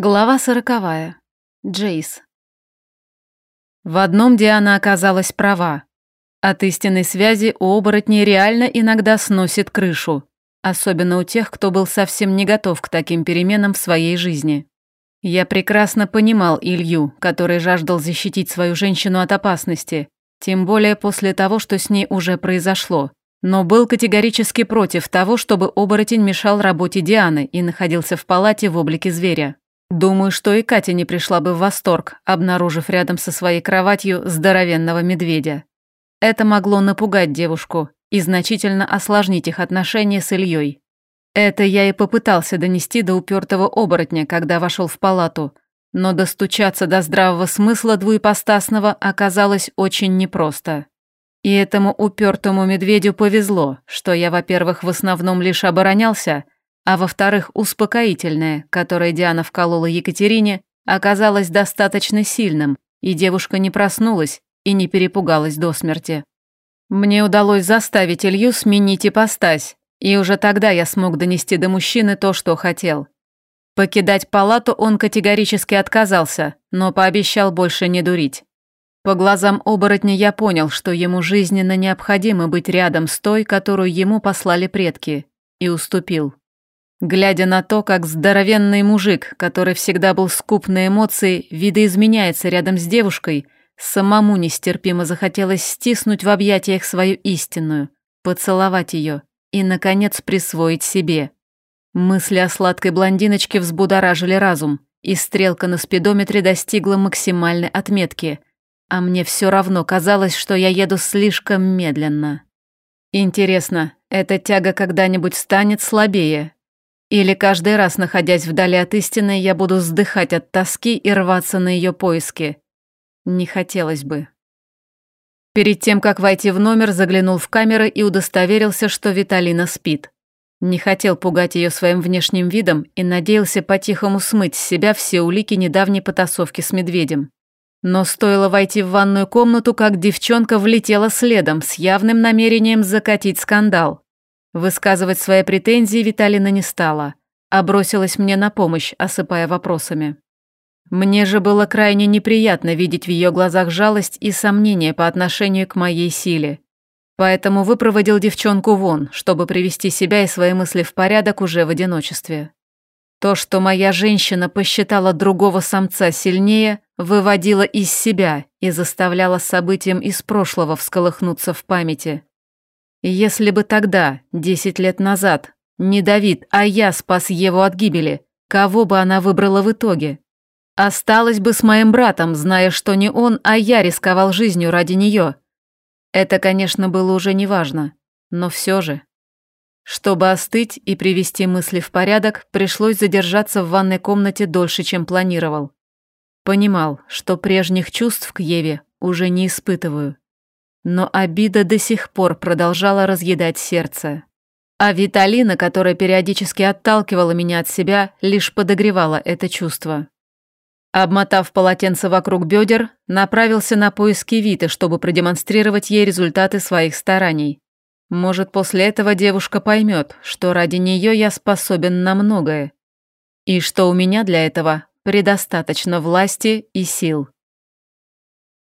Глава сороковая. Джейс. В одном Диана оказалась права. От истинной связи у оборотней реально иногда сносит крышу, особенно у тех, кто был совсем не готов к таким переменам в своей жизни. Я прекрасно понимал Илью, который жаждал защитить свою женщину от опасности, тем более после того, что с ней уже произошло, но был категорически против того, чтобы оборотень мешал работе Дианы и находился в палате в облике зверя. Думаю, что и Катя не пришла бы в восторг, обнаружив рядом со своей кроватью здоровенного медведя. Это могло напугать девушку и значительно осложнить их отношения с Ильей. Это я и попытался донести до упертого оборотня, когда вошел в палату, но достучаться до здравого смысла двуепостасного оказалось очень непросто. И этому упертому медведю повезло, что я, во-первых, в основном лишь оборонялся – а во-вторых, успокоительное, которое Диана вколола Екатерине, оказалось достаточно сильным, и девушка не проснулась и не перепугалась до смерти. Мне удалось заставить Илью сменить ипостась, и уже тогда я смог донести до мужчины то, что хотел. Покидать палату он категорически отказался, но пообещал больше не дурить. По глазам оборотня я понял, что ему жизненно необходимо быть рядом с той, которую ему послали предки, и уступил. Глядя на то, как здоровенный мужик, который всегда был скуп на эмоции, видоизменяется рядом с девушкой, самому нестерпимо захотелось стиснуть в объятиях свою истинную, поцеловать ее и, наконец, присвоить себе. Мысли о сладкой блондиночке взбудоражили разум, и стрелка на спидометре достигла максимальной отметки, а мне все равно казалось, что я еду слишком медленно. Интересно, эта тяга когда-нибудь станет слабее, или каждый раз, находясь вдали от истины, я буду вздыхать от тоски и рваться на ее поиски. Не хотелось бы. Перед тем, как войти в номер, заглянул в камеры и удостоверился, что Виталина спит. Не хотел пугать ее своим внешним видом и надеялся по-тихому смыть с себя все улики недавней потасовки с медведем. Но стоило войти в ванную комнату, как девчонка влетела следом с явным намерением закатить скандал. Высказывать свои претензии Виталина не стала, а бросилась мне на помощь, осыпая вопросами. Мне же было крайне неприятно видеть в ее глазах жалость и сомнение по отношению к моей силе. Поэтому выпроводил девчонку вон, чтобы привести себя и свои мысли в порядок уже в одиночестве. То, что моя женщина посчитала другого самца сильнее, выводило из себя и заставляло событиям из прошлого всколыхнуться в памяти. Если бы тогда, десять лет назад, не Давид, а я спас Еву от гибели, кого бы она выбрала в итоге? Осталась бы с моим братом, зная, что не он, а я рисковал жизнью ради нее. Это, конечно, было уже неважно, но все же. Чтобы остыть и привести мысли в порядок, пришлось задержаться в ванной комнате дольше, чем планировал. Понимал, что прежних чувств к Еве уже не испытываю но обида до сих пор продолжала разъедать сердце. А Виталина, которая периодически отталкивала меня от себя, лишь подогревала это чувство. Обмотав полотенце вокруг бедер, направился на поиски Виты, чтобы продемонстрировать ей результаты своих стараний. Может, после этого девушка поймет, что ради нее я способен на многое. И что у меня для этого предостаточно власти и сил.